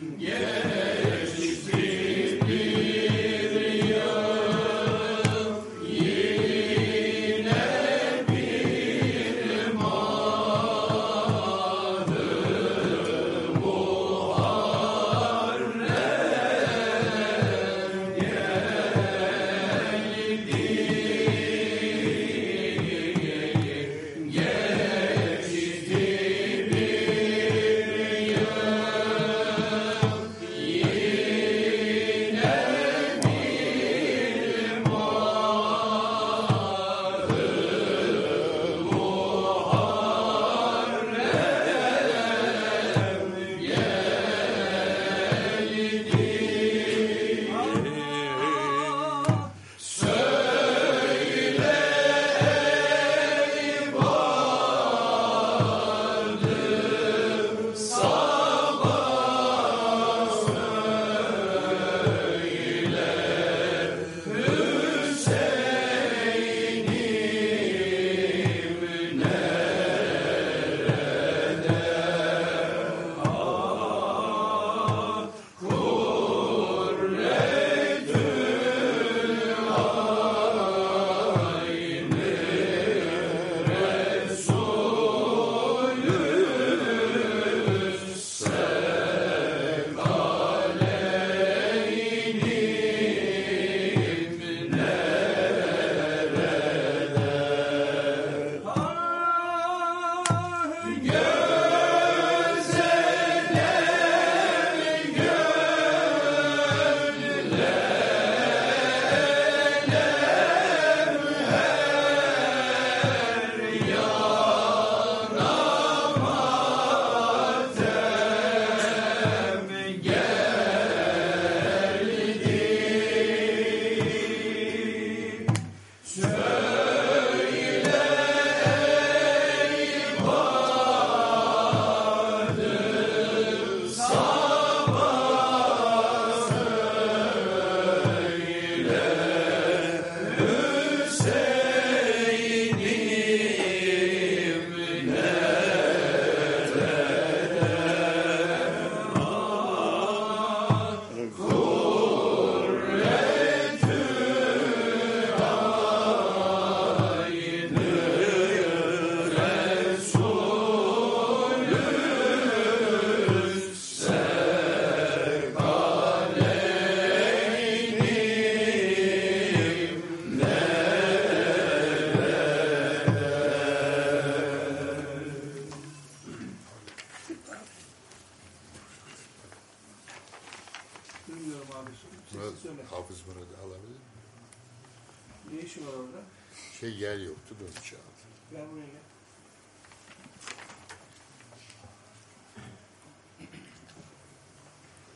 Yeah. Duymuyorum abi. Murat, söyle. Hafız Murat'ı alabilir miyim? Ne işi var orada? Şey yer yoktu da onu çağırdı. Gel buraya gel.